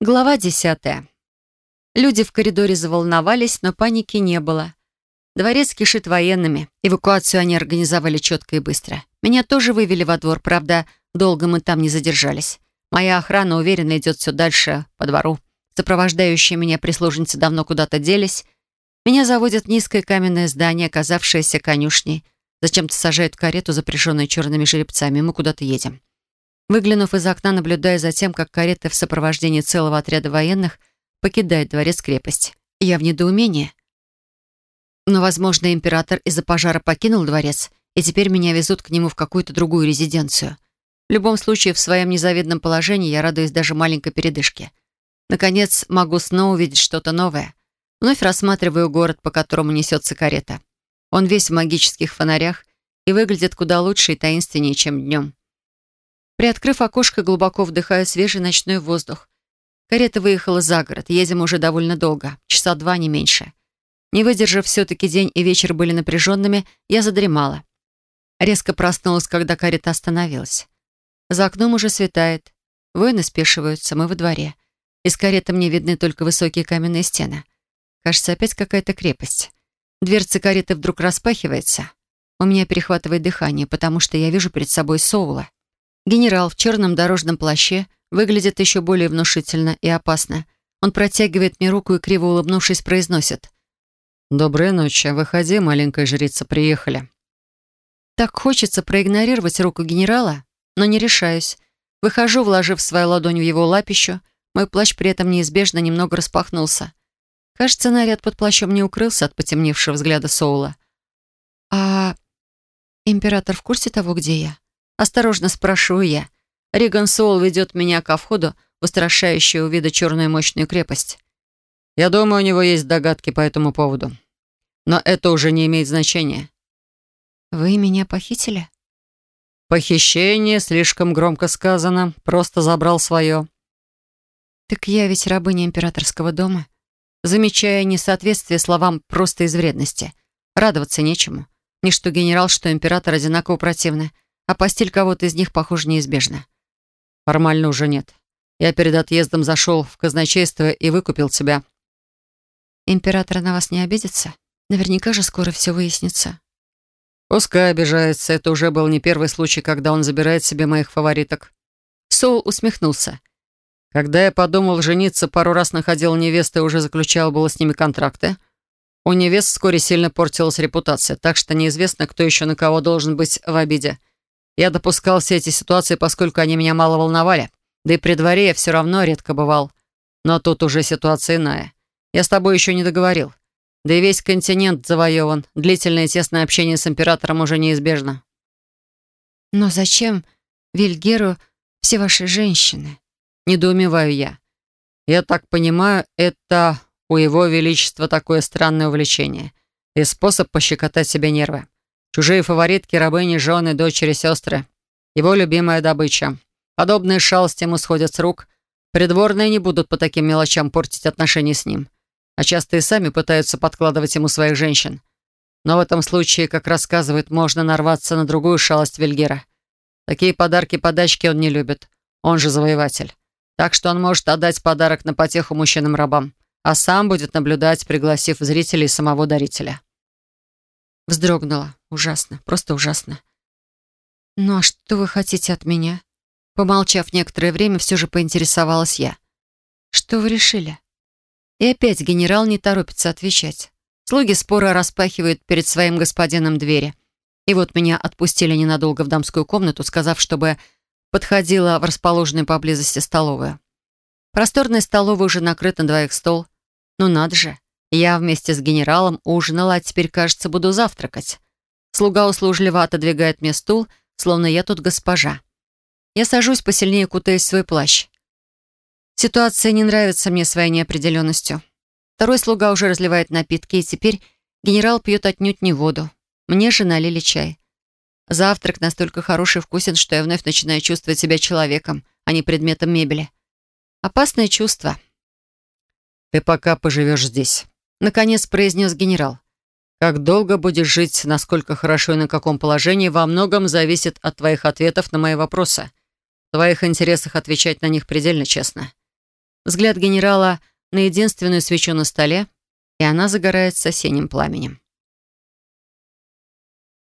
Глава десятая. Люди в коридоре заволновались, но паники не было. Дворец кишит военными. Эвакуацию они организовали четко и быстро. Меня тоже вывели во двор, правда, долго мы там не задержались. Моя охрана уверенно идет все дальше, по двору. Сопровождающие меня прислужницы давно куда-то делись. Меня заводят в низкое каменное здание, оказавшееся конюшней. Зачем-то сажают в карету, запряженную черными жеребцами. Мы куда-то едем. Выглянув из окна, наблюдая за тем, как карета в сопровождении целого отряда военных покидает дворец-крепость. Я в недоумении. Но, возможно, император из-за пожара покинул дворец, и теперь меня везут к нему в какую-то другую резиденцию. В любом случае, в своем незавидном положении я радуюсь даже маленькой передышке. Наконец, могу снова увидеть что-то новое. Вновь рассматриваю город, по которому несется карета. Он весь в магических фонарях и выглядит куда лучше и таинственнее, чем днем. Приоткрыв окошко, глубоко вдыхаю свежий ночной воздух. Карета выехала за город. Едем уже довольно долго. Часа два, не меньше. Не выдержав, все-таки день и вечер были напряженными, я задремала. Резко проснулась, когда карета остановилась. За окном уже светает. Воины спешиваются, мы во дворе. Из кареты мне видны только высокие каменные стены. Кажется, опять какая-то крепость. Дверца кареты вдруг распахивается. У меня перехватывает дыхание, потому что я вижу перед собой Соула. Генерал в черном дорожном плаще выглядит еще более внушительно и опасно. Он протягивает мне руку и, криво улыбнувшись, произносит. «Доброй ночи. Выходи, маленькая жрица, приехали». Так хочется проигнорировать руку генерала, но не решаюсь. Выхожу, вложив свою ладонь в его лапищу. Мой плащ при этом неизбежно немного распахнулся. Кажется, наряд под плащом не укрылся от потемневшего взгляда Соула. «А император в курсе того, где я?» Осторожно спрашиваю я. Риган Соул ведет меня ко входу в устрашающую вида черную мощную крепость. Я думаю, у него есть догадки по этому поводу. Но это уже не имеет значения. Вы меня похитили? Похищение слишком громко сказано. Просто забрал свое. Так я ведь рабыня императорского дома. Замечая несоответствие словам просто из вредности. Радоваться нечему. Ни что генерал, что император одинаково противны а постель кого-то из них, похоже, неизбежна. Формально уже нет. Я перед отъездом зашел в казначейство и выкупил тебя. Император на вас не обидится? Наверняка же скоро все выяснится. Пускай обижается. Это уже был не первый случай, когда он забирает себе моих фавориток. Соул усмехнулся. Когда я подумал жениться, пару раз находил невесты и уже заключал было с ними контракты. У невест вскоре сильно портилась репутация, так что неизвестно, кто еще на кого должен быть в обиде. Я допускал все эти ситуации, поскольку они меня мало волновали. Да и при дворе я все равно редко бывал. Но тут уже ситуация иная. Я с тобой еще не договорил. Да и весь континент завоеван. Длительное и тесное общение с императором уже неизбежно. Но зачем Вильгеру все ваши женщины? Недоумеваю я. Я так понимаю, это у его величества такое странное увлечение и способ пощекотать себе нервы. Чужие фаворитки, рабыни, жены, дочери, сестры. Его любимая добыча. Подобные шалости ему сходят с рук. Придворные не будут по таким мелочам портить отношения с ним. А часто и сами пытаются подкладывать ему своих женщин. Но в этом случае, как рассказывает, можно нарваться на другую шалость Вильгера. Такие подарки-подачки он не любит. Он же завоеватель. Так что он может отдать подарок на потеху мужчинам-рабам, а сам будет наблюдать, пригласив зрителей самого дарителя. Вздрогнула. Ужасно, просто ужасно. «Ну а что вы хотите от меня?» Помолчав некоторое время, все же поинтересовалась я. «Что вы решили?» И опять генерал не торопится отвечать. Слуги спора распахивают перед своим господином двери. И вот меня отпустили ненадолго в дамскую комнату, сказав, чтобы подходила в расположенную поблизости столовую. Просторная столовая уже накрыта на двоих стол. Ну надо же, я вместе с генералом ужинала, а теперь, кажется, буду завтракать. Слуга услужливо отодвигает мне стул, словно я тут госпожа. Я сажусь, посильнее кутаясь в свой плащ. Ситуация не нравится мне своей неопределенностью. Второй слуга уже разливает напитки, и теперь генерал пьет отнюдь не воду. Мне же налили чай. Завтрак настолько хороший и вкусен, что я вновь начинаю чувствовать себя человеком, а не предметом мебели. Опасное чувство. «Ты пока поживешь здесь», Наконец произнес генерал. «Как долго будешь жить, насколько хорошо и на каком положении, во многом зависит от твоих ответов на мои вопросы. В твоих интересах отвечать на них предельно честно. Взгляд генерала на единственную свечу на столе, и она загорается синим пламенем.